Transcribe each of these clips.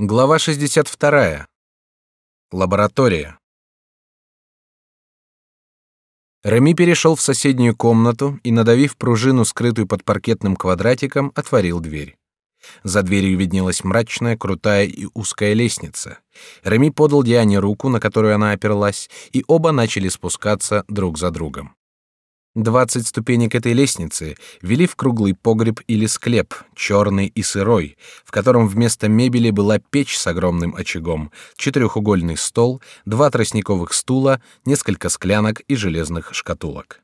Глава 62. Лаборатория. Реми перешел в соседнюю комнату и, надавив пружину, скрытую под паркетным квадратиком, отворил дверь. За дверью виднелась мрачная, крутая и узкая лестница. Реми подал Диане руку, на которую она оперлась, и оба начали спускаться друг за другом. Двадцать ступенек этой лестницы вели в круглый погреб или склеп, черный и сырой, в котором вместо мебели была печь с огромным очагом, четырехугольный стол, два тростниковых стула, несколько склянок и железных шкатулок.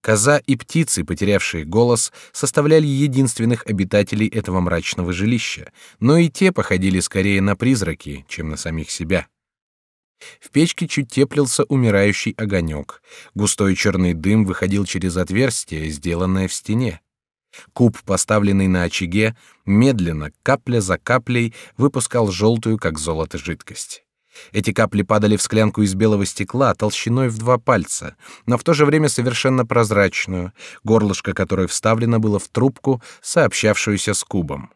Коза и птицы, потерявшие голос, составляли единственных обитателей этого мрачного жилища, но и те походили скорее на призраки, чем на самих себя. В печке чуть теплился умирающий огонек. Густой черный дым выходил через отверстие, сделанное в стене. Куб, поставленный на очаге, медленно, капля за каплей, выпускал желтую, как золото, жидкость. Эти капли падали в склянку из белого стекла толщиной в два пальца, но в то же время совершенно прозрачную, горлышко которой вставлено было в трубку, сообщавшуюся с кубом.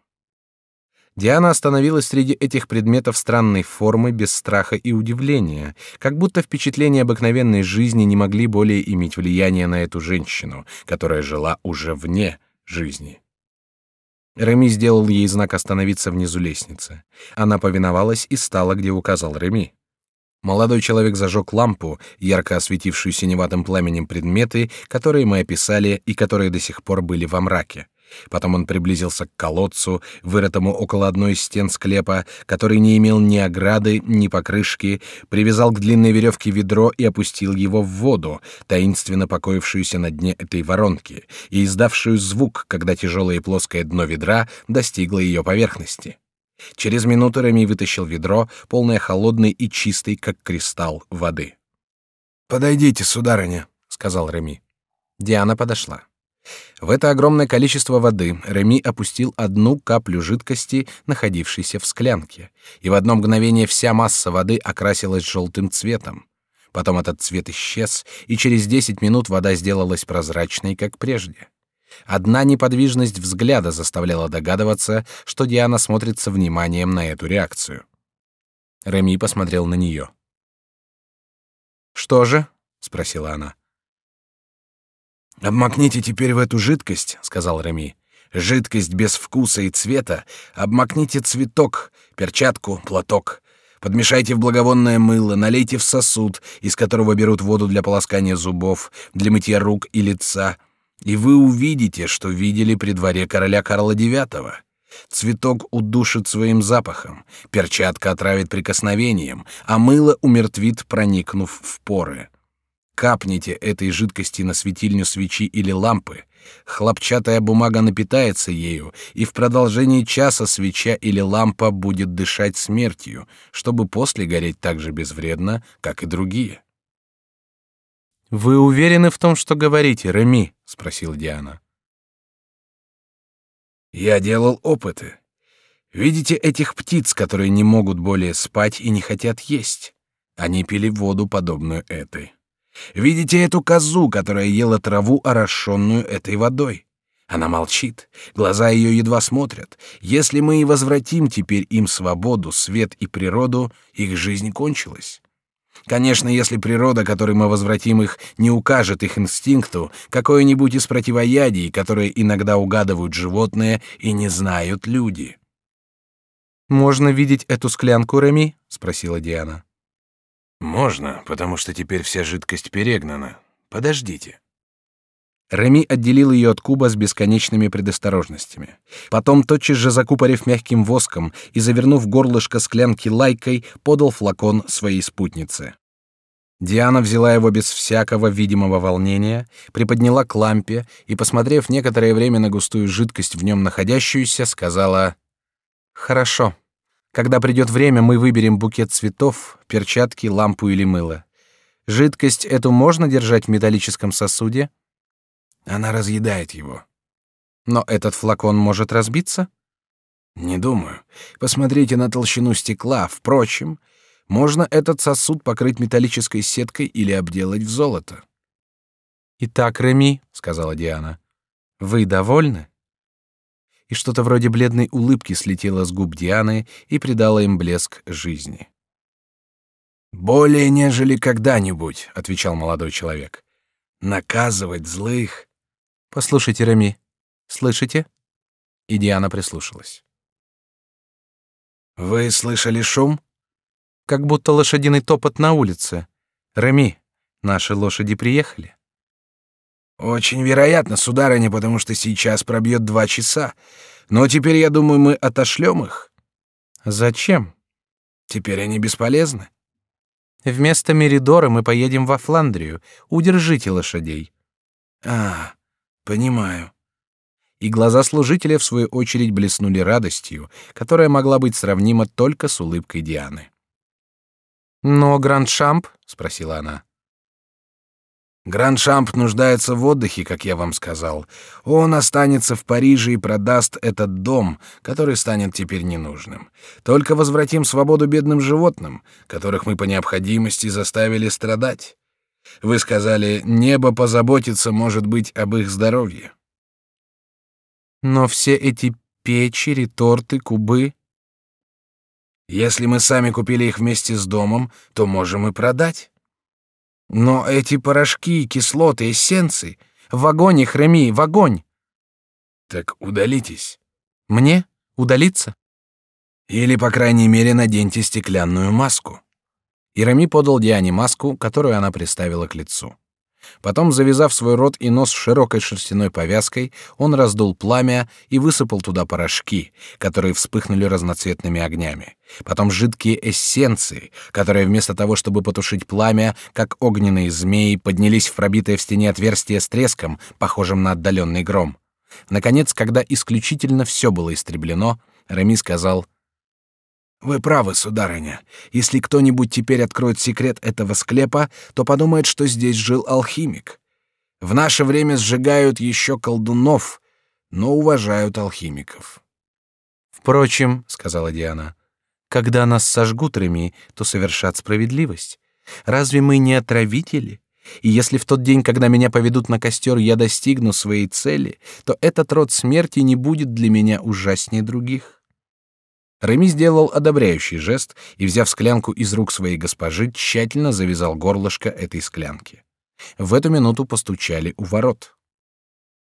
Диана остановилась среди этих предметов странной формы без страха и удивления, как будто впечатления обыкновенной жизни не могли более иметь влияния на эту женщину, которая жила уже вне жизни. Реми сделал ей знак остановиться внизу лестницы. Она повиновалась и стала, где указал Реми. Молодой человек зажег лампу, ярко осветившую синеватым пламенем предметы, которые мы описали и которые до сих пор были во мраке. Потом он приблизился к колодцу, вырытому около одной из стен склепа, который не имел ни ограды, ни покрышки, привязал к длинной веревке ведро и опустил его в воду, таинственно покоившуюся на дне этой воронки и издавшую звук, когда тяжелое и плоское дно ведра достигло ее поверхности. Через минуту Реми вытащил ведро, полное холодной и чистой, как кристалл, воды. «Подойдите, сударыня», — сказал Реми. Диана подошла. В это огромное количество воды Реми опустил одну каплю жидкости, находившейся в склянке, и в одно мгновение вся масса воды окрасилась желтым цветом. Потом этот цвет исчез, и через десять минут вода сделалась прозрачной, как прежде. Одна неподвижность взгляда заставляла догадываться, что Диана смотрит со вниманием на эту реакцию. Реми посмотрел на нее. «Что же?» — спросила она. Обмакните теперь в эту жидкость, сказал Реми. Жидкость без вкуса и цвета. Обмакните цветок, перчатку, платок. Подмешайте в благовонное мыло, налейте в сосуд, из которого берут воду для полоскания зубов, для мытья рук и лица, и вы увидите, что видели при дворе короля Карла IX. Цветок удушит своим запахом, перчатка отравит прикосновением, а мыло умертвит, проникнув в поры. Капните этой жидкости на светильню свечи или лампы, хлопчатая бумага напитается ею, и в продолжении часа свеча или лампа будет дышать смертью, чтобы после гореть так же безвредно, как и другие. Вы уверены в том, что говорите, Реми? – спросила Диана. Я делал опыты. Видите этих птиц, которые не могут более спать и не хотят есть? Они пили воду, подобную этой. Видите эту козу, которая ела траву, орошенную этой водой? Она молчит, глаза ее едва смотрят. Если мы и возвратим теперь им свободу, свет и природу, их жизнь кончилась. Конечно, если природа, которой мы возвратим их, не укажет их инстинкту, какое-нибудь из противоядий, которые иногда угадывают животные и не знают люди. «Можно видеть эту склянку, Реми?» — спросила Диана. Можно, потому что теперь вся жидкость перегнана. Подождите. Реми отделил ее от куба с бесконечными предосторожностями. Потом, тотчас же закупорив мягким воском и завернув горлышко склянки лайкой, подал флакон своей спутнице. Диана взяла его без всякого видимого волнения, приподняла к лампе и, посмотрев некоторое время на густую жидкость в нем находящуюся, сказала «Хорошо». Когда придет время, мы выберем букет цветов, перчатки, лампу или мыло. Жидкость эту можно держать в металлическом сосуде? Она разъедает его. Но этот флакон может разбиться? Не думаю. Посмотрите на толщину стекла. Впрочем, можно этот сосуд покрыть металлической сеткой или обделать в золото. Итак, Реми, сказала Диана, вы довольны? И что-то вроде бледной улыбки слетело с губ Дианы и придало им блеск жизни. Более нежели когда-нибудь, отвечал молодой человек. Наказывать злых. Послушайте, Реми, слышите? И Диана прислушалась. Вы слышали шум? Как будто лошадиный топот на улице. Реми, наши лошади приехали. Очень вероятно, сударыня, потому что сейчас пробьет два часа. Но теперь, я думаю, мы отошлем их. Зачем? Теперь они бесполезны. Вместо Меридора мы поедем во Фландрию. Удержите лошадей. А, понимаю. И глаза служителя в свою очередь блеснули радостью, которая могла быть сравнима только с улыбкой Дианы. Но Гранд-Шамп, спросила она. Гранд-Шамп нуждается в отдыхе, как я вам сказал. Он останется в Париже и продаст этот дом, который станет теперь ненужным. Только возвратим свободу бедным животным, которых мы по необходимости заставили страдать. Вы сказали, небо позаботится, может быть, об их здоровье. Но все эти печи, реторты, кубы... Если мы сами купили их вместе с домом, то можем и продать. Но эти порошки, кислоты, эссенции... В огонь их, Реми, в огонь! Так удалитесь. Мне? Удалиться? Или, по крайней мере, наденьте стеклянную маску. И Реми подал Диане маску, которую она приставила к лицу. Потом, завязав свой рот и нос широкой шерстяной повязкой, он раздул пламя и высыпал туда порошки, которые вспыхнули разноцветными огнями. Потом жидкие эссенции, которые вместо того, чтобы потушить пламя, как огненные змеи, поднялись в пробитое в стене отверстие с треском, похожим на отдаленный гром. Наконец, когда исключительно все было истреблено, Реми сказал — вы правы, сударыня. Если кто-нибудь теперь откроет секрет этого склепа, то подумает, что здесь жил алхимик. В наше время сжигают еще колдунов, но уважают алхимиков. Впрочем, сказала Диана, когда нас сожгут Реми, то совершат справедливость. Разве мы не отравители? И если в тот день, когда меня поведут на костер, я достигну своей цели, то этот род смерти не будет для меня ужаснее других. Реми сделал одобряющий жест и, взяв склянку из рук своей госпожи, тщательно завязал горлышко этой склянки. В эту минуту постучали у ворот.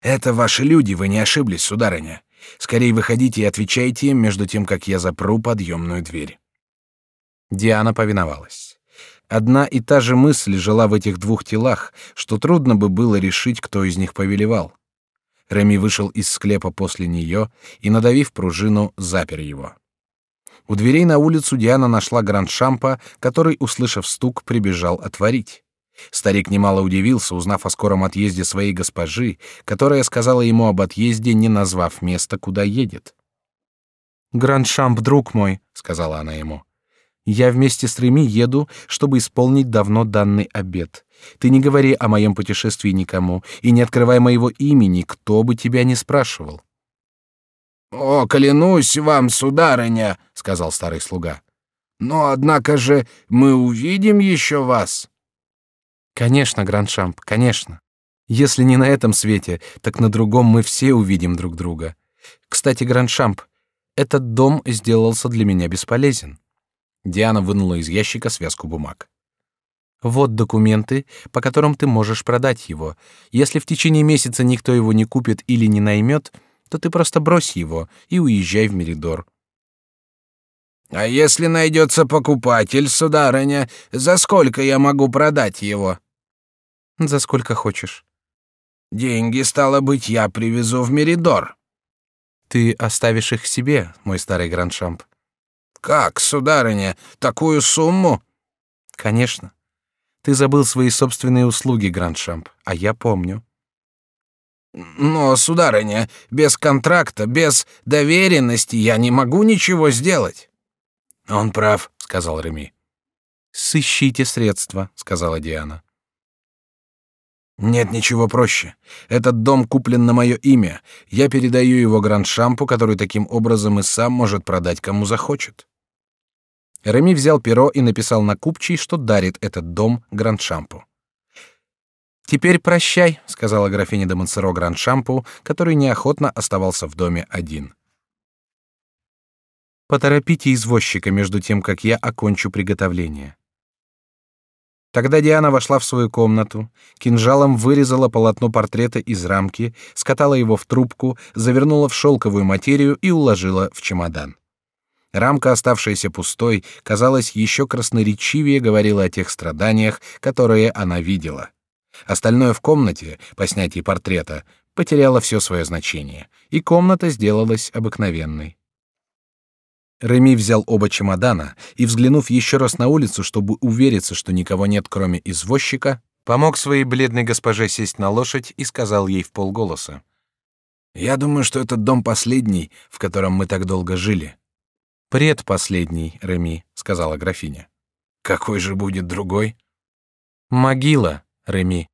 Это ваши люди, вы не ошиблись, сударыня. Скорее выходите и отвечайте им между тем, как я запру подъемную дверь. Диана повиновалась. Одна и та же мысль жила в этих двух телах, что трудно бы было решить, кто из них повелевал. Реми вышел из склепа после нее и, надавив пружину, запер его. У дверей на улицу Диана нашла Гранд-Шампа, который, услышав стук, прибежал отворить. Старик немало удивился, узнав о скором отъезде своей госпожи, которая сказала ему об отъезде, не назвав места, куда едет. «Гранд-Шамп, друг мой», — сказала она ему, — «я вместе с Реми еду, чтобы исполнить давно данный обет. Ты не говори о моем путешествии никому и не открывай моего имени, кто бы тебя ни спрашивал. О, клянусь вам, сударыня, сказал старый слуга. Но однако же мы увидим еще вас. Конечно, Грандшамп, конечно. Если не на этом свете, так на другом мы все увидим друг друга. Кстати, Грандшамп, этот дом сделался для меня бесполезен. Диана вынула из ящика связку бумаг. Вот документы, по которым ты можешь продать его. Если в течение месяца никто его не купит или не наймет, то ты просто брось его и уезжай в Меридор. А если найдется покупатель, сударыня, за сколько я могу продать его? За сколько хочешь. Деньги стало быть, я привезу в Меридор. Ты оставишь их себе, мой старый граншамп. Как, сударыня, такую сумму? Конечно. Ты забыл свои собственные услуги, граншамп, а я помню. Но, сударыня, без контракта, без доверенности я не могу ничего сделать. Он прав, сказал Реми. Сыщите средства, сказала Диана. Нет ничего проще. Этот дом куплен на мое имя. Я передаю его Гранд-Шампу, который таким образом и сам может продать кому захочет. Реми взял перо и написал на купчей, что дарит этот дом Гранд-Шампу. Теперь прощай, сказала графиня де Монсоро Гранд-Шампу, который неохотно оставался в доме один. Поторопите извозчика между тем, как я окончу приготовление. Тогда Диана вошла в свою комнату, кинжалом вырезала полотно портрета из рамки, скатала его в трубку, завернула в шелковую материю и уложила в чемодан. Рамка, оставшаяся пустой, казалось, еще красноречивее говорила о тех страданиях, которые она видела. Остальное в комнате, по снятии портрета, потеряло все свое значение, и комната сделалась обыкновенной. Реми взял оба чемодана и, взглянув еще раз на улицу, чтобы увериться, что никого нет, кроме извозчика, помог своей бледной госпоже сесть на лошадь и сказал ей в полголоса: "Я думаю, что этот дом последний, в котором мы так долго жили". "Предпоследний, Реми", сказала графиня. "Какой же будет другой?" "Могила, Реми".